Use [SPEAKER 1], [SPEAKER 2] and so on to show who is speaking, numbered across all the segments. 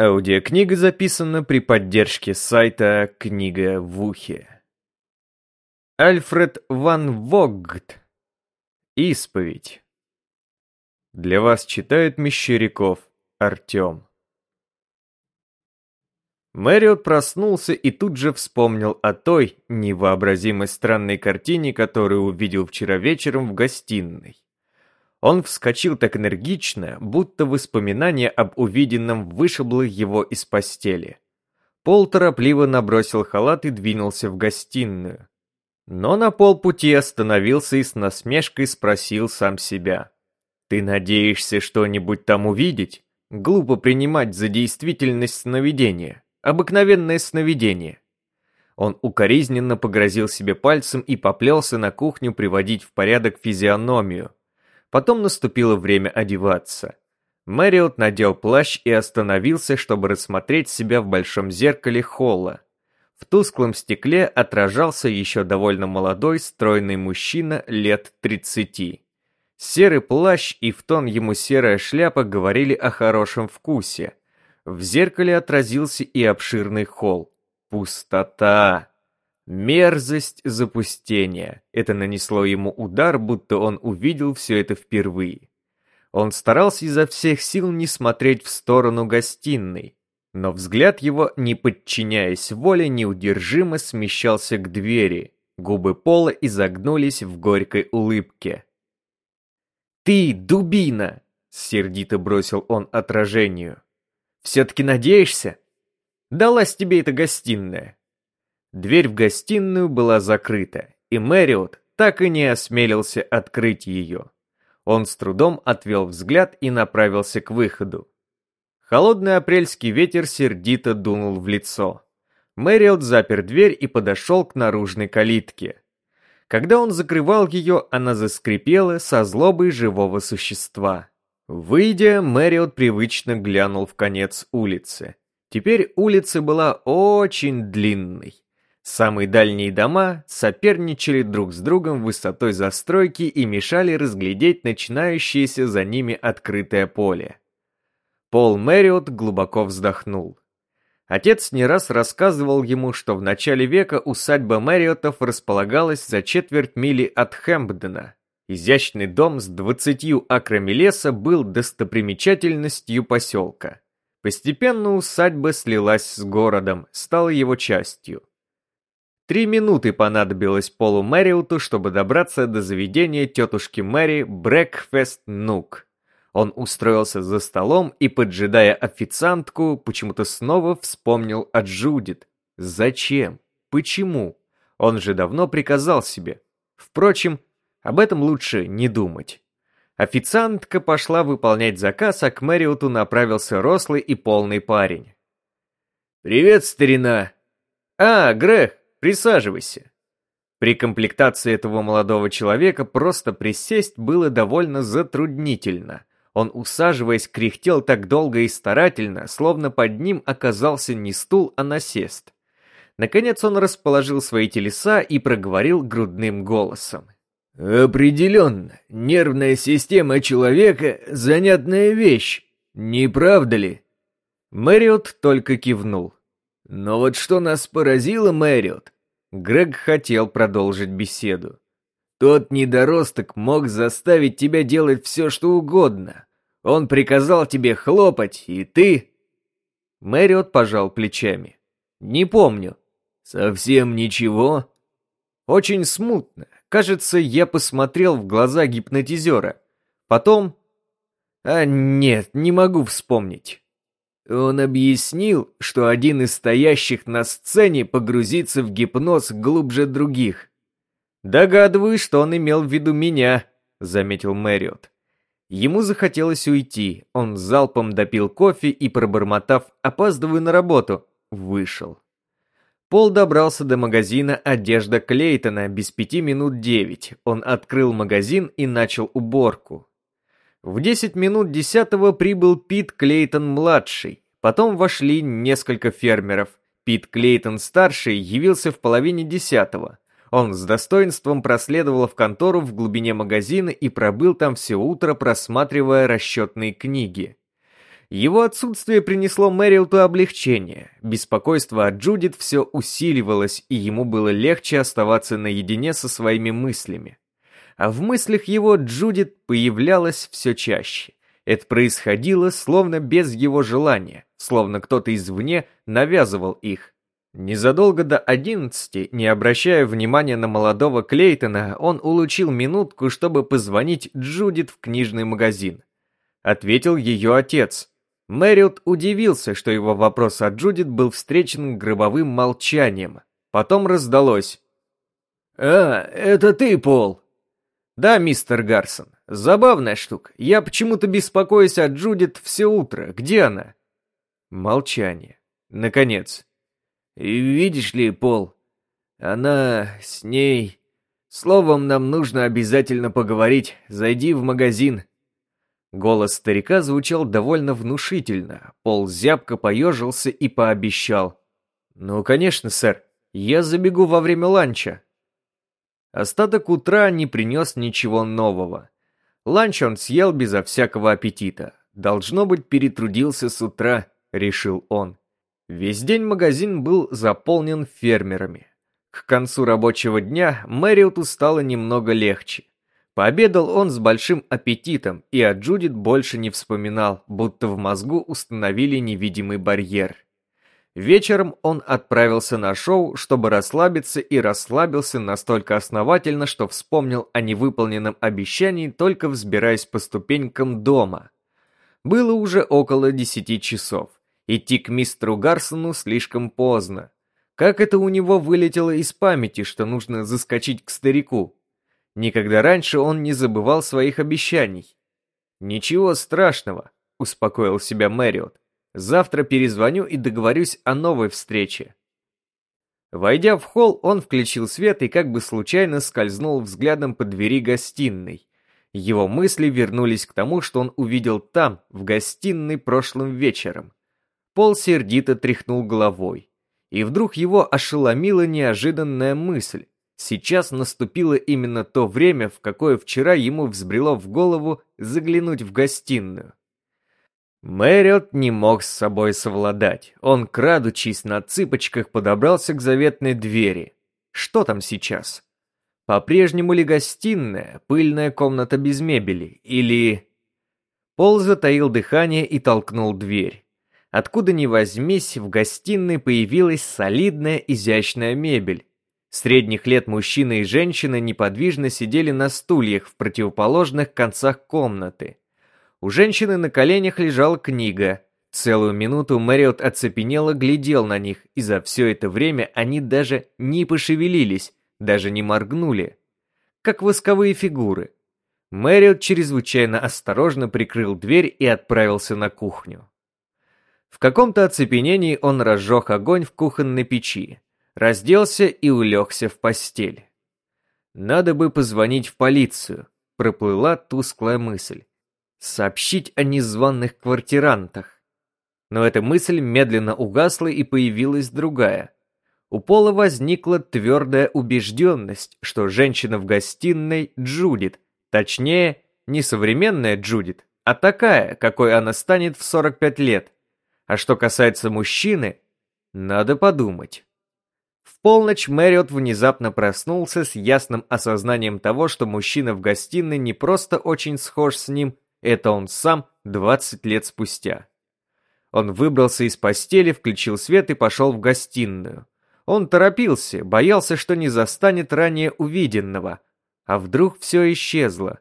[SPEAKER 1] Аудиокнига записана при поддержке сайта «Книга в ухе». Альфред Ван Вогт. Исповедь. Для вас читает Мещеряков Артем. Мэриот проснулся и тут же вспомнил о той невообразимой странной картине, которую увидел вчера вечером в гостиной. Он вскочил так энергично, будто воспоминание об увиденном вышибло его из постели. Пол торопливо набросил халат и двинулся в гостиную. Но на полпути остановился и с насмешкой спросил сам себя. «Ты надеешься что-нибудь там увидеть? Глупо принимать за действительность сновидения. Обыкновенное сновидение». Он укоризненно погрозил себе пальцем и поплелся на кухню приводить в порядок физиономию, Потом наступило время одеваться. Мэриот надел плащ и остановился, чтобы рассмотреть себя в большом зеркале холла. В тусклом стекле отражался еще довольно молодой, стройный мужчина лет 30. Серый плащ и в тон ему серая шляпа говорили о хорошем вкусе. В зеркале отразился и обширный холл. Пустота. Мерзость запустения. Это нанесло ему удар, будто он увидел все это впервые. Он старался изо всех сил не смотреть в сторону гостиной, но взгляд его, не подчиняясь воле, неудержимо смещался к двери. Губы Пола изогнулись в горькой улыбке. «Ты, дубина!» — сердито бросил он отражению. «Все-таки надеешься? Далась тебе эта гостиная. Дверь в гостиную была закрыта, и Мэриот так и не осмелился открыть ее. Он с трудом отвел взгляд и направился к выходу. Холодный апрельский ветер сердито дунул в лицо. Мэриот запер дверь и подошел к наружной калитке. Когда он закрывал ее, она заскрипела со злобой живого существа. Выйдя, Мэриот привычно глянул в конец улицы. Теперь улица была очень длинной. Самые дальние дома соперничали друг с другом высотой застройки и мешали разглядеть начинающееся за ними открытое поле. Пол Мэриот глубоко вздохнул. Отец не раз рассказывал ему, что в начале века усадьба Мэриотов располагалась за четверть мили от Хэмпдена. Изящный дом с двадцатью акрами леса был достопримечательностью поселка. Постепенно усадьба слилась с городом, стала его частью. Три минуты понадобилось Полу Мэриуту, чтобы добраться до заведения тетушки Мэри Breakfast Nook. Он устроился за столом и, поджидая официантку, почему-то снова вспомнил о Джудит. Зачем? Почему? Он же давно приказал себе. Впрочем, об этом лучше не думать. Официантка пошла выполнять заказ, а к Мэриоту направился рослый и полный парень. «Привет, старина!» «А, Грег, Присаживайся». При комплектации этого молодого человека просто присесть было довольно затруднительно. Он, усаживаясь, кряхтел так долго и старательно, словно под ним оказался не стул, а насест. Наконец он расположил свои телеса и проговорил грудным голосом. «Определенно, нервная система человека — занятная вещь, не правда ли?» Мэриот только кивнул. Но вот что нас поразило, Мэриот, Грег хотел продолжить беседу. Тот недоросток мог заставить тебя делать все, что угодно. Он приказал тебе хлопать, и ты... Мэриот пожал плечами. Не помню. Совсем ничего? Очень смутно. Кажется, я посмотрел в глаза гипнотизера. Потом... А нет, не могу вспомнить. Он объяснил, что один из стоящих на сцене погрузится в гипноз глубже других. «Догадываюсь, что он имел в виду меня», — заметил Мэриот. Ему захотелось уйти. Он залпом допил кофе и, пробормотав «опаздываю на работу», вышел. Пол добрался до магазина «Одежда Клейтона» без пяти минут девять. Он открыл магазин и начал уборку. В 10 минут десятого прибыл Пит Клейтон-младший. Потом вошли несколько фермеров. Пит Клейтон-старший явился в половине десятого. Он с достоинством проследовал в контору в глубине магазина и пробыл там все утро, просматривая расчетные книги. Его отсутствие принесло Мэрилту облегчение. Беспокойство от Джудит все усиливалось, и ему было легче оставаться наедине со своими мыслями. А в мыслях его Джудит появлялась все чаще. Это происходило словно без его желания, словно кто-то извне навязывал их. Незадолго до одиннадцати, не обращая внимания на молодого Клейтона, он улучил минутку, чтобы позвонить Джудит в книжный магазин. Ответил ее отец. Мэриот удивился, что его вопрос о Джудит был встречен гробовым молчанием. Потом раздалось. «А, это ты, Пол?» «Да, мистер Гарсон. Забавная штука. Я почему-то беспокоюсь о Джудит все утро. Где она?» Молчание. Наконец. «Видишь ли, Пол, она с ней... Словом, нам нужно обязательно поговорить. Зайди в магазин». Голос старика звучал довольно внушительно. Пол зябко поежился и пообещал. «Ну, конечно, сэр. Я забегу во время ланча». Остаток утра не принес ничего нового. Ланч он съел безо всякого аппетита. Должно быть, перетрудился с утра, решил он. Весь день магазин был заполнен фермерами. К концу рабочего дня Мэриоту стало немного легче. Пообедал он с большим аппетитом, и о Джудит больше не вспоминал, будто в мозгу установили невидимый барьер. Вечером он отправился на шоу, чтобы расслабиться, и расслабился настолько основательно, что вспомнил о невыполненном обещании, только взбираясь по ступенькам дома. Было уже около десяти часов. Идти к мистеру Гарсону слишком поздно. Как это у него вылетело из памяти, что нужно заскочить к старику? Никогда раньше он не забывал своих обещаний. «Ничего страшного», — успокоил себя Мэриот. «Завтра перезвоню и договорюсь о новой встрече». Войдя в холл, он включил свет и как бы случайно скользнул взглядом по двери гостиной. Его мысли вернулись к тому, что он увидел там, в гостиной прошлым вечером. Пол сердито тряхнул головой. И вдруг его ошеломила неожиданная мысль. Сейчас наступило именно то время, в какое вчера ему взбрело в голову заглянуть в гостиную. Мэриот не мог с собой совладать. Он, крадучись на цыпочках, подобрался к заветной двери. Что там сейчас? По-прежнему ли гостиная, пыльная комната без мебели, или... Пол затаил дыхание и толкнул дверь. Откуда ни возьмись, в гостиной появилась солидная изящная мебель, Средних лет мужчина и женщина неподвижно сидели на стульях в противоположных концах комнаты. У женщины на коленях лежала книга. Целую минуту Мэриот оцепенело глядел на них, и за все это время они даже не пошевелились, даже не моргнули. Как восковые фигуры. Мэриот чрезвычайно осторожно прикрыл дверь и отправился на кухню. В каком-то оцепенении он разжег огонь в кухонной печи разделся и улегся в постель. Надо бы позвонить в полицию, проплыла тусклая мысль. Сообщить о незваных квартирантах. Но эта мысль медленно угасла и появилась другая. У Пола возникла твердая убежденность, что женщина в гостиной Джудит, точнее, не современная Джудит, а такая, какой она станет в 45 лет. А что касается мужчины, надо подумать. В полночь Мэриот внезапно проснулся с ясным осознанием того, что мужчина в гостиной не просто очень схож с ним, это он сам 20 лет спустя. Он выбрался из постели, включил свет и пошел в гостиную. Он торопился, боялся, что не застанет ранее увиденного. А вдруг все исчезло?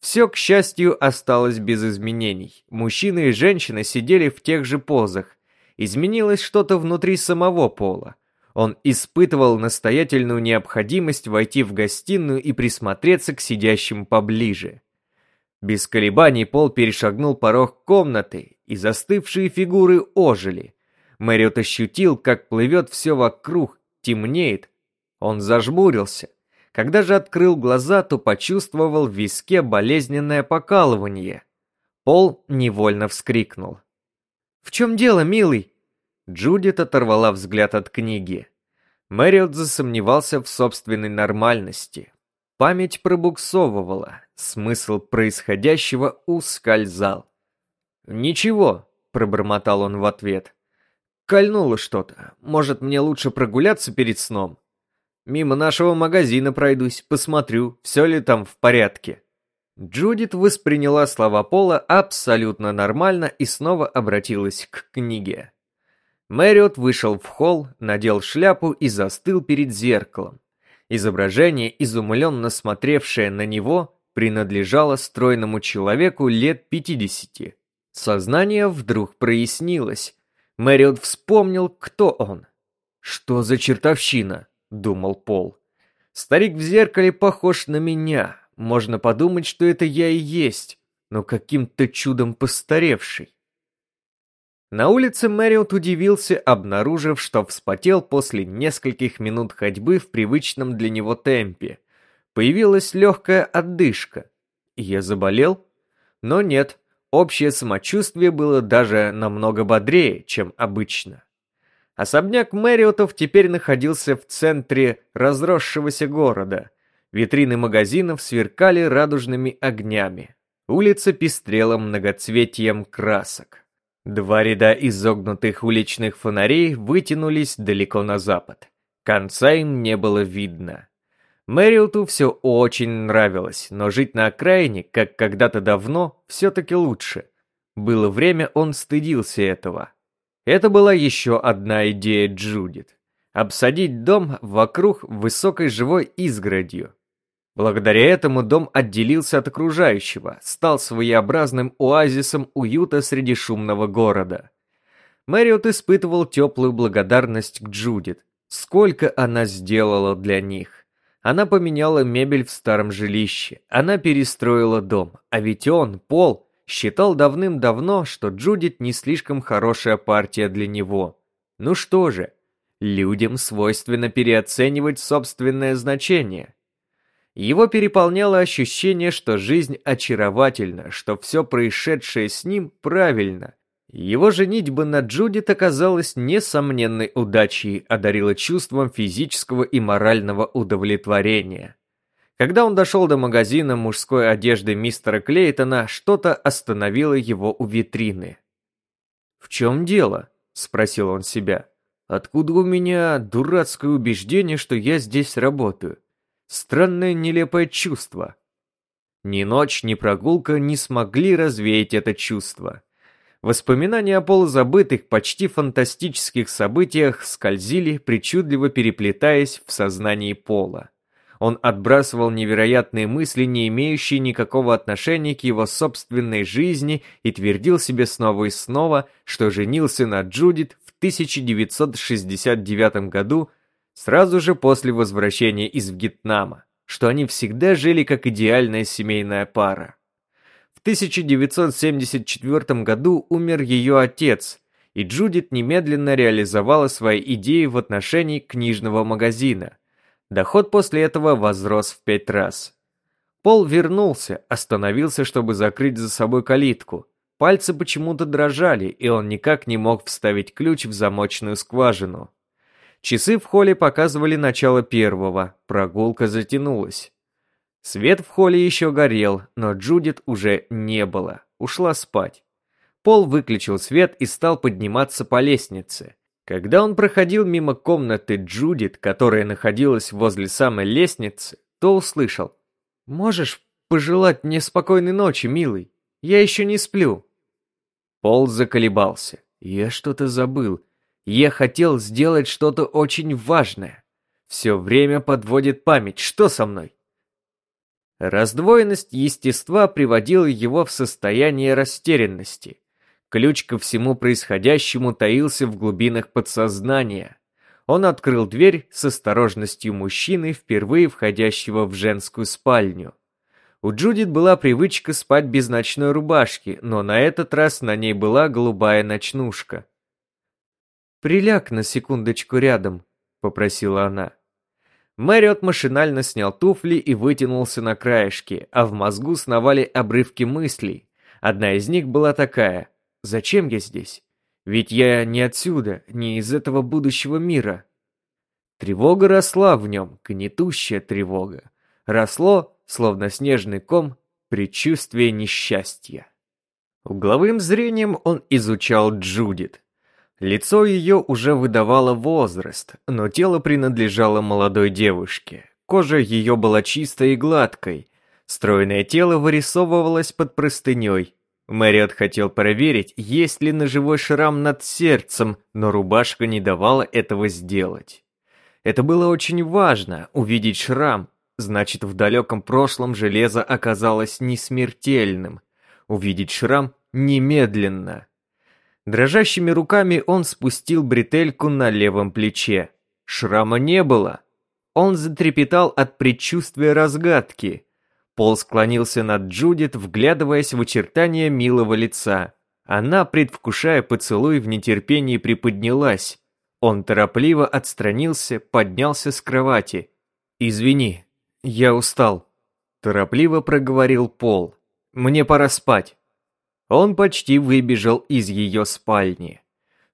[SPEAKER 1] Все, к счастью, осталось без изменений. Мужчина и женщина сидели в тех же позах. Изменилось что-то внутри самого пола. Он испытывал настоятельную необходимость войти в гостиную и присмотреться к сидящим поближе. Без колебаний Пол перешагнул порог комнаты, и застывшие фигуры ожили. Мэриот ощутил, как плывет все вокруг, темнеет. Он зажмурился. Когда же открыл глаза, то почувствовал в виске болезненное покалывание. Пол невольно вскрикнул. «В чем дело, милый?» Джудит оторвала взгляд от книги. Мэриот засомневался в собственной нормальности. Память пробуксовывала, смысл происходящего ускользал. «Ничего», — пробормотал он в ответ. «Кольнуло что-то. Может, мне лучше прогуляться перед сном? Мимо нашего магазина пройдусь, посмотрю, все ли там в порядке». Джудит восприняла слова Пола абсолютно нормально и снова обратилась к книге. Мэриот вышел в холл, надел шляпу и застыл перед зеркалом. Изображение, изумленно смотревшее на него, принадлежало стройному человеку лет пятидесяти. Сознание вдруг прояснилось. Мэриот вспомнил, кто он. «Что за чертовщина?» — думал Пол. «Старик в зеркале похож на меня, можно подумать, что это я и есть, но каким-то чудом постаревший. На улице Мэриот удивился, обнаружив, что вспотел после нескольких минут ходьбы в привычном для него темпе. Появилась легкая отдышка. Я заболел? Но нет, общее самочувствие было даже намного бодрее, чем обычно. Особняк Мэриотов теперь находился в центре разросшегося города – Витрины магазинов сверкали радужными огнями. Улица пестрела многоцветием красок. Два ряда изогнутых уличных фонарей вытянулись далеко на запад. Конца им не было видно. Мэриоту все очень нравилось, но жить на окраине, как когда-то давно, все-таки лучше. Было время, он стыдился этого. Это была еще одна идея Джудит. Обсадить дом вокруг высокой живой изгородью. Благодаря этому дом отделился от окружающего, стал своеобразным оазисом уюта среди шумного города. Мэриот испытывал теплую благодарность к Джудит. Сколько она сделала для них. Она поменяла мебель в старом жилище, она перестроила дом, а ведь он, Пол, считал давным-давно, что Джудит не слишком хорошая партия для него. Ну что же, людям свойственно переоценивать собственное значение – его переполняло ощущение, что жизнь очаровательна, что все происшедшее с ним правильно. Его женитьба на Джудит оказалась несомненной удачей, одарила чувством физического и морального удовлетворения. Когда он дошел до магазина мужской одежды мистера Клейтона, что-то остановило его у витрины. «В чем дело?» – спросил он себя. «Откуда у меня дурацкое убеждение, что я здесь работаю?» Странное нелепое чувство. Ни ночь, ни прогулка не смогли развеять это чувство. Воспоминания о полузабытых, почти фантастических событиях скользили, причудливо переплетаясь в сознании Пола. Он отбрасывал невероятные мысли, не имеющие никакого отношения к его собственной жизни, и твердил себе снова и снова, что женился на Джудит в 1969 году сразу же после возвращения из Вьетнама, что они всегда жили как идеальная семейная пара. В 1974 году умер ее отец, и Джудит немедленно реализовала свои идеи в отношении книжного магазина. Доход после этого возрос в пять раз. Пол вернулся, остановился, чтобы закрыть за собой калитку. Пальцы почему-то дрожали, и он никак не мог вставить ключ в замочную скважину. Часы в холле показывали начало первого, прогулка затянулась. Свет в холле еще горел, но Джудит уже не было, ушла спать. Пол выключил свет и стал подниматься по лестнице. Когда он проходил мимо комнаты Джудит, которая находилась возле самой лестницы, то услышал. «Можешь пожелать мне спокойной ночи, милый? Я еще не сплю». Пол заколебался. «Я что-то забыл. Я хотел сделать что-то очень важное. Все время подводит память. Что со мной? Раздвоенность естества приводила его в состояние растерянности. Ключ ко всему происходящему таился в глубинах подсознания. Он открыл дверь с осторожностью мужчины, впервые входящего в женскую спальню. У Джудит была привычка спать без ночной рубашки, но на этот раз на ней была голубая ночнушка. «Приляг на секундочку рядом», — попросила она. Мэриот машинально снял туфли и вытянулся на краешке, а в мозгу сновали обрывки мыслей. Одна из них была такая «Зачем я здесь? Ведь я не отсюда, не из этого будущего мира». Тревога росла в нем, гнетущая тревога. Росло, словно снежный ком, предчувствие несчастья. Угловым зрением он изучал Джудит. Лицо ее уже выдавало возраст, но тело принадлежало молодой девушке. Кожа ее была чистой и гладкой. Стройное тело вырисовывалось под простыней. Мэриот хотел проверить, есть ли ножевой шрам над сердцем, но рубашка не давала этого сделать. Это было очень важно, увидеть шрам, значит в далеком прошлом железо оказалось не смертельным. Увидеть шрам немедленно. Дрожащими руками он спустил бретельку на левом плече. Шрама не было. Он затрепетал от предчувствия разгадки. Пол склонился над Джудит, вглядываясь в очертания милого лица. Она, предвкушая поцелуй, в нетерпении приподнялась. Он торопливо отстранился, поднялся с кровати. «Извини, я устал», — торопливо проговорил Пол. «Мне пора спать». Он почти выбежал из ее спальни.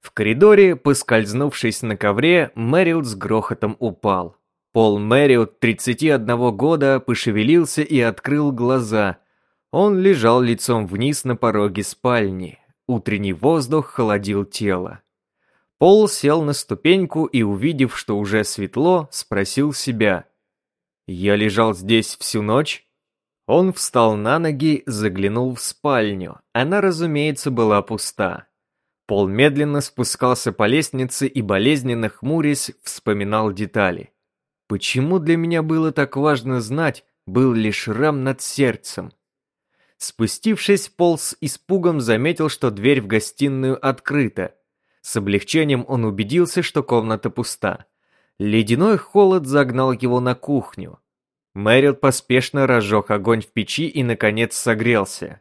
[SPEAKER 1] В коридоре, поскользнувшись на ковре, Мэриот с грохотом упал. Пол Мэриот, 31 года, пошевелился и открыл глаза. Он лежал лицом вниз на пороге спальни. Утренний воздух холодил тело. Пол сел на ступеньку и, увидев, что уже светло, спросил себя. «Я лежал здесь всю ночь?» Он встал на ноги, заглянул в спальню. Она, разумеется, была пуста. Пол медленно спускался по лестнице и, болезненно хмурясь, вспоминал детали. Почему для меня было так важно знать, был ли шрам над сердцем? Спустившись, Пол с испугом заметил, что дверь в гостиную открыта. С облегчением он убедился, что комната пуста. Ледяной холод загнал его на кухню. Мэрил поспешно разжег огонь в печи и, наконец, согрелся.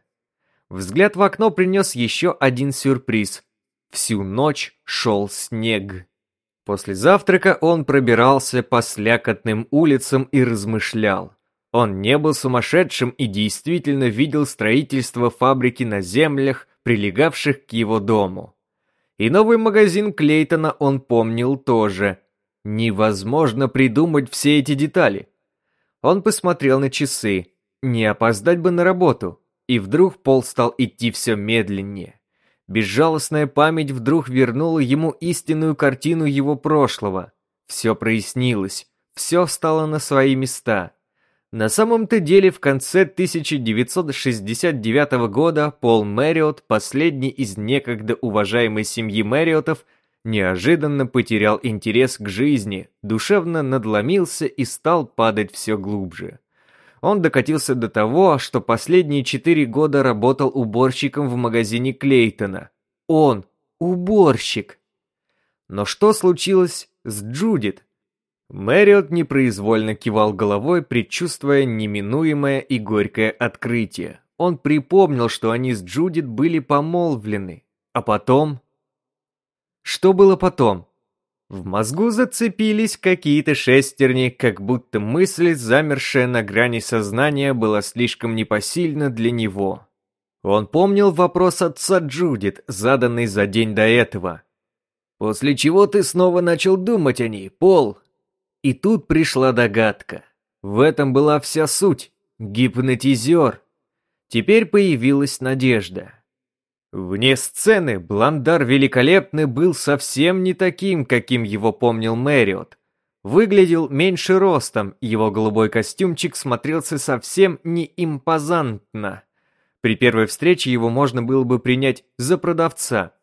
[SPEAKER 1] Взгляд в окно принес еще один сюрприз. Всю ночь шел снег. После завтрака он пробирался по слякотным улицам и размышлял. Он не был сумасшедшим и действительно видел строительство фабрики на землях, прилегавших к его дому. И новый магазин Клейтона он помнил тоже. Невозможно придумать все эти детали. Он посмотрел на часы. Не опоздать бы на работу. И вдруг Пол стал идти все медленнее. Безжалостная память вдруг вернула ему истинную картину его прошлого. Все прояснилось, все стало на свои места. На самом-то деле в конце 1969 года Пол Мэриот, последний из некогда уважаемой семьи Мэриотов, неожиданно потерял интерес к жизни, душевно надломился и стал падать все глубже. Он докатился до того, что последние четыре года работал уборщиком в магазине Клейтона. Он уборщик. Но что случилось с Джудит? Мэриот непроизвольно кивал головой, предчувствуя неминуемое и горькое открытие. Он припомнил, что они с Джудит были помолвлены. А потом... Что было потом? В мозгу зацепились какие-то шестерни, как будто мысль, замершая на грани сознания, была слишком непосильна для него. Он помнил вопрос отца Джудит, заданный за день до этого. «После чего ты снова начал думать о ней, Пол?» И тут пришла догадка. В этом была вся суть. Гипнотизер. Теперь появилась надежда. Вне сцены Бландар Великолепный был совсем не таким, каким его помнил Мэриот. Выглядел меньше ростом, его голубой костюмчик смотрелся совсем не импозантно. При первой встрече его можно было бы принять за продавца.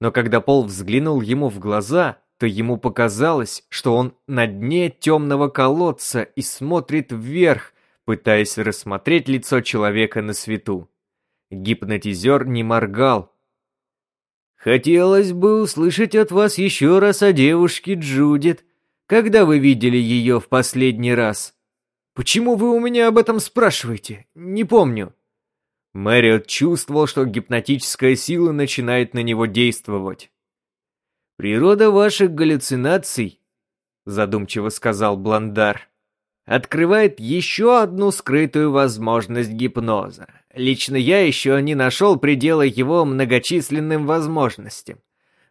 [SPEAKER 1] Но когда Пол взглянул ему в глаза, то ему показалось, что он на дне темного колодца и смотрит вверх, пытаясь рассмотреть лицо человека на свету. Гипнотизер не моргал. «Хотелось бы услышать от вас еще раз о девушке Джудит. Когда вы видели ее в последний раз?» «Почему вы у меня об этом спрашиваете? Не помню». Мэриот чувствовал, что гипнотическая сила начинает на него действовать. «Природа ваших галлюцинаций», — задумчиво сказал Бландар, — «открывает еще одну скрытую возможность гипноза. Лично я еще не нашел предела его многочисленным возможностям.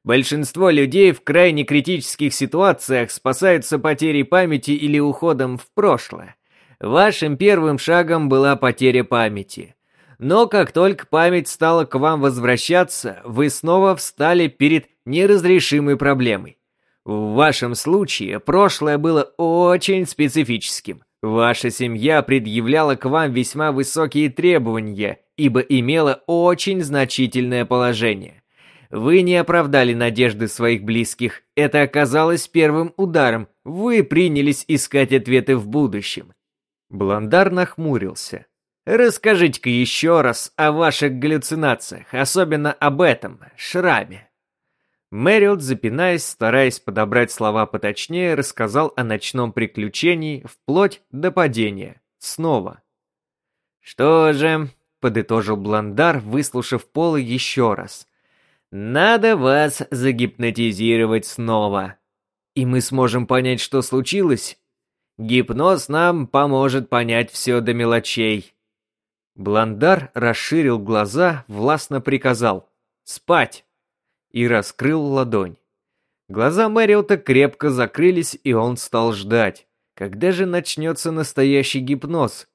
[SPEAKER 1] Большинство людей в крайне критических ситуациях спасаются потерей памяти или уходом в прошлое. Вашим первым шагом была потеря памяти. Но как только память стала к вам возвращаться, вы снова встали перед неразрешимой проблемой. В вашем случае прошлое было очень специфическим. Ваша семья предъявляла к вам весьма высокие требования, ибо имела очень значительное положение. Вы не оправдали надежды своих близких. Это оказалось первым ударом. Вы принялись искать ответы в будущем. Бландар нахмурился. Расскажите-ка еще раз о ваших галлюцинациях, особенно об этом, шраме. Мэриот, запинаясь, стараясь подобрать слова поточнее, рассказал о ночном приключении вплоть до падения. Снова. «Что же», — подытожил Бландар, выслушав Пола еще раз, «надо вас загипнотизировать снова, и мы сможем понять, что случилось. Гипноз нам поможет понять все до мелочей». Бландар расширил глаза, властно приказал «Спать!» И раскрыл ладонь. Глаза Мэриота крепко закрылись, и он стал ждать. Когда же начнется настоящий гипноз?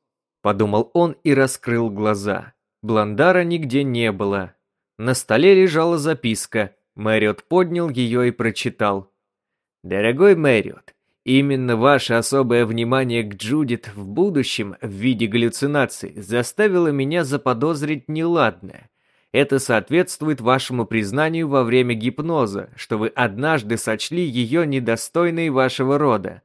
[SPEAKER 1] Подумал он и раскрыл глаза. Бландара нигде не было. На столе лежала записка. Мэриот поднял ее и прочитал. «Дорогой Мэриот, именно ваше особое внимание к Джудит в будущем в виде галлюцинаций заставило меня заподозрить неладное. Это соответствует вашему признанию во время гипноза, что вы однажды сочли ее недостойной вашего рода.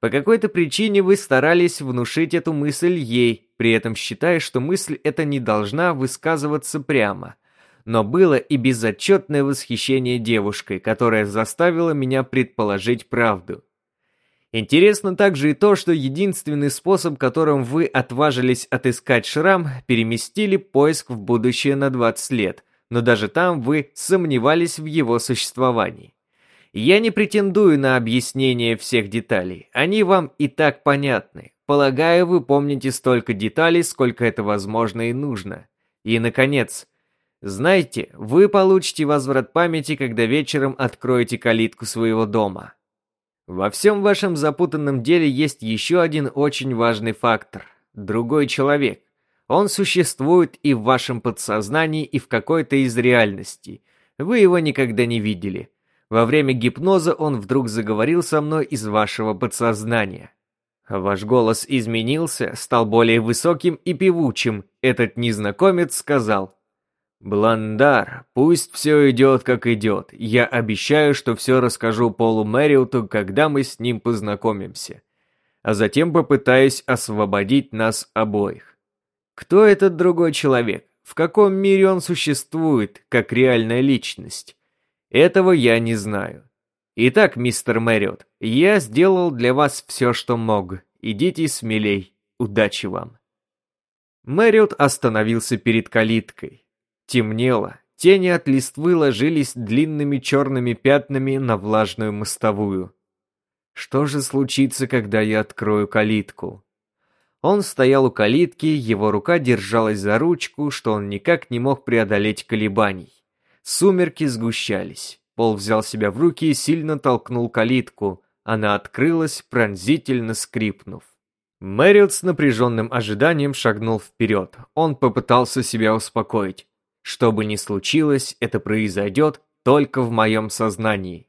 [SPEAKER 1] По какой-то причине вы старались внушить эту мысль ей, при этом считая, что мысль эта не должна высказываться прямо. Но было и безотчетное восхищение девушкой, которая заставила меня предположить правду. Интересно также и то, что единственный способ, которым вы отважились отыскать шрам, переместили поиск в будущее на 20 лет, но даже там вы сомневались в его существовании. Я не претендую на объяснение всех деталей, они вам и так понятны. Полагаю, вы помните столько деталей, сколько это возможно и нужно. И, наконец, знаете, вы получите возврат памяти, когда вечером откроете калитку своего дома. Во всем вашем запутанном деле есть еще один очень важный фактор – другой человек. Он существует и в вашем подсознании, и в какой-то из реальностей. Вы его никогда не видели. Во время гипноза он вдруг заговорил со мной из вашего подсознания. Ваш голос изменился, стал более высоким и певучим. Этот незнакомец сказал – «Бландар, пусть все идет, как идет. Я обещаю, что все расскажу Полу Мэриоту, когда мы с ним познакомимся. А затем попытаюсь освободить нас обоих. Кто этот другой человек? В каком мире он существует, как реальная личность? Этого я не знаю. Итак, мистер Мэриот, я сделал для вас все, что мог. Идите смелей. Удачи вам». Мэриот остановился перед калиткой. Темнело, тени от листвы ложились длинными черными пятнами на влажную мостовую. Что же случится, когда я открою калитку? Он стоял у калитки, его рука держалась за ручку, что он никак не мог преодолеть колебаний. Сумерки сгущались. Пол взял себя в руки и сильно толкнул калитку. Она открылась, пронзительно скрипнув. Мэриот с напряженным ожиданием шагнул вперед. Он попытался себя успокоить. Что бы ни случилось, это произойдет только в моем сознании.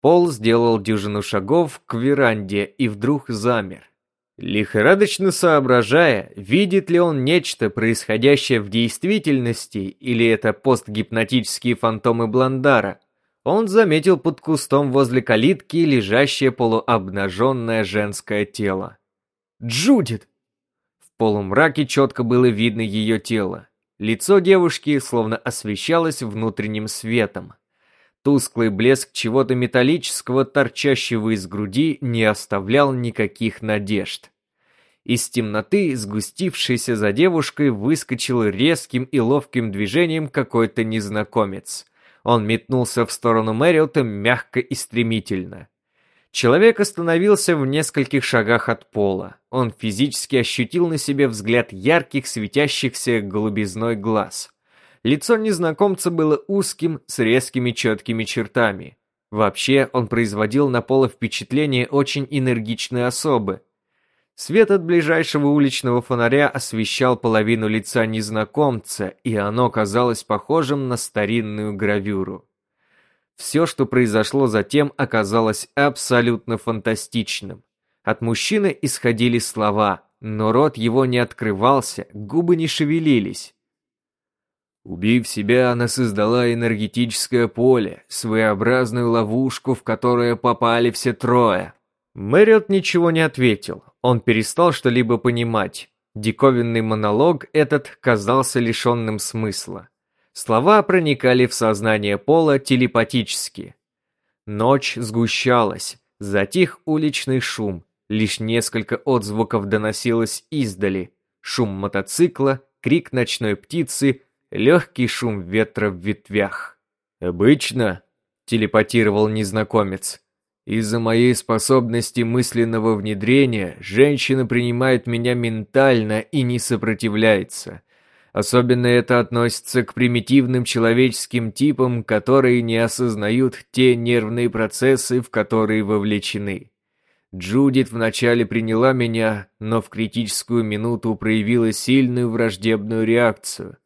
[SPEAKER 1] Пол сделал дюжину шагов к веранде и вдруг замер. Лихорадочно соображая, видит ли он нечто, происходящее в действительности, или это постгипнотические фантомы Бландара, он заметил под кустом возле калитки лежащее полуобнаженное женское тело. «Джудит!» В полумраке четко было видно ее тело. Лицо девушки словно освещалось внутренним светом. Тусклый блеск чего-то металлического, торчащего из груди, не оставлял никаких надежд. Из темноты, сгустившейся за девушкой, выскочил резким и ловким движением какой-то незнакомец. Он метнулся в сторону Мэриота мягко и стремительно. Человек остановился в нескольких шагах от пола. Он физически ощутил на себе взгляд ярких, светящихся голубизной глаз. Лицо незнакомца было узким, с резкими четкими чертами. Вообще, он производил на пола впечатление очень энергичной особы. Свет от ближайшего уличного фонаря освещал половину лица незнакомца, и оно казалось похожим на старинную гравюру. Все, что произошло затем, оказалось абсолютно фантастичным. От мужчины исходили слова, но рот его не открывался, губы не шевелились. Убив себя, она создала энергетическое поле, своеобразную ловушку, в которое попали все трое. Мэриот ничего не ответил, он перестал что-либо понимать. Диковинный монолог этот казался лишенным смысла. Слова проникали в сознание Пола телепатически. Ночь сгущалась, затих уличный шум, лишь несколько отзвуков доносилось издали. Шум мотоцикла, крик ночной птицы, легкий шум ветра в ветвях. «Обычно», — телепатировал незнакомец, из-за моей способности мысленного внедрения женщина принимает меня ментально и не сопротивляется. Особенно это относится к примитивным человеческим типам, которые не осознают те нервные процессы, в которые вовлечены. Джудит вначале приняла меня, но в критическую минуту проявила сильную враждебную реакцию.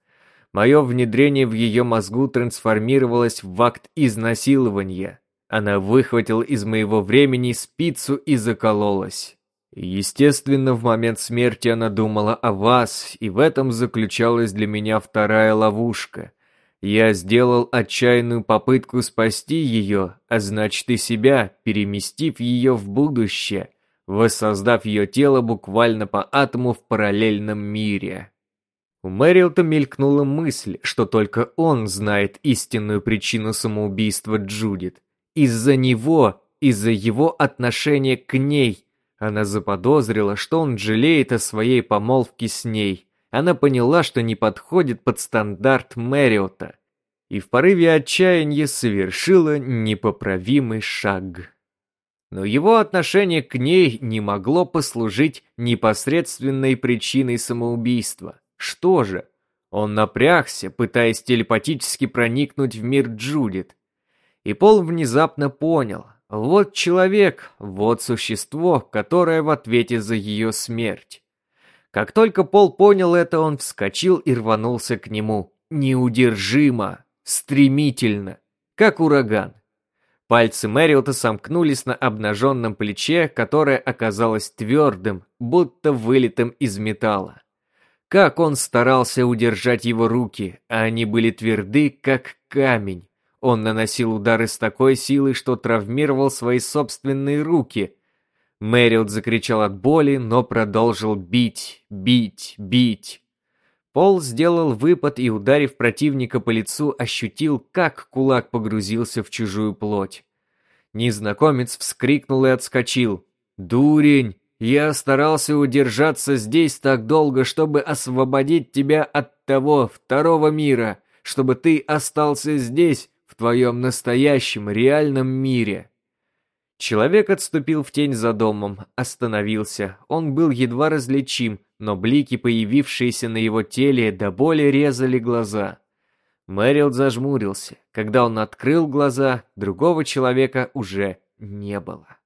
[SPEAKER 1] Мое внедрение в ее мозгу трансформировалось в акт изнасилования – она выхватила из моего времени спицу и закололась. Естественно, в момент смерти она думала о вас, и в этом заключалась для меня вторая ловушка. Я сделал отчаянную попытку спасти ее, а значит и себя, переместив ее в будущее, воссоздав ее тело буквально по атому в параллельном мире. У Мэрилта мелькнула мысль, что только он знает истинную причину самоубийства Джудит. Из-за него, из-за его отношения к ней, она заподозрила, что он жалеет о своей помолвке с ней. Она поняла, что не подходит под стандарт Мэриота. И в порыве отчаяния совершила непоправимый шаг. Но его отношение к ней не могло послужить непосредственной причиной самоубийства. Что же? Он напрягся, пытаясь телепатически проникнуть в мир Джудит. И Пол внезапно понял, вот человек, вот существо, которое в ответе за ее смерть. Как только Пол понял это, он вскочил и рванулся к нему. Неудержимо, стремительно, как ураган. Пальцы Мэриота сомкнулись на обнаженном плече, которое оказалось твердым, будто вылитым из металла. Как он старался удержать его руки, а они были тверды, как камень. Он наносил удары с такой силой, что травмировал свои собственные руки. Мэриот закричал от боли, но продолжил бить, бить, бить. Пол сделал выпад и, ударив противника по лицу, ощутил, как кулак погрузился в чужую плоть. Незнакомец вскрикнул и отскочил. «Дурень! Я старался удержаться здесь так долго, чтобы освободить тебя от того второго мира, чтобы ты остался здесь, твоем настоящем, реальном мире. Человек отступил в тень за домом, остановился. Он был едва различим, но блики, появившиеся на его теле, до боли резали глаза. Мэрилд зажмурился. Когда он открыл глаза, другого человека уже не было.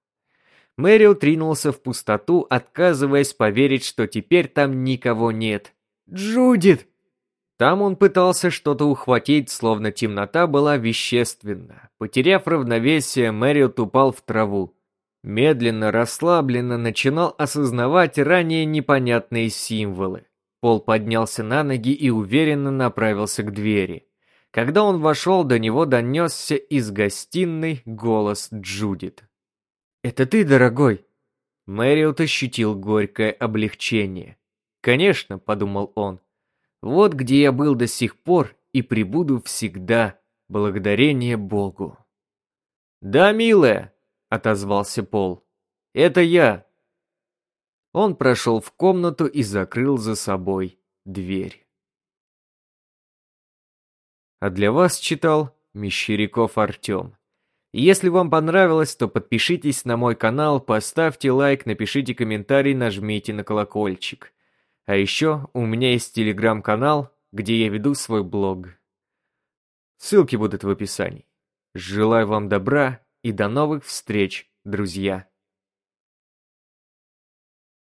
[SPEAKER 1] Мэрил тринулся в пустоту, отказываясь поверить, что теперь там никого нет. «Джудит!» Там он пытался что-то ухватить, словно темнота была вещественна. Потеряв равновесие, Мэриот упал в траву. Медленно, расслабленно начинал осознавать ранее непонятные символы. Пол поднялся на ноги и уверенно направился к двери. Когда он вошел, до него донесся из гостиной голос Джудит. «Это ты, дорогой?» Мэриот ощутил горькое облегчение. «Конечно», — подумал он, вот где я был до сих пор и пребуду всегда, благодарение Богу. «Да, милая», — отозвался Пол, — «это я». Он прошел в комнату и закрыл за собой дверь. А для вас читал Мещеряков Артем. Если вам понравилось, то подпишитесь на мой канал, поставьте лайк, напишите комментарий, нажмите на колокольчик. А еще у меня есть телеграм-канал, где я веду свой блог. Ссылки будут в описании. Желаю вам добра и до новых встреч, друзья.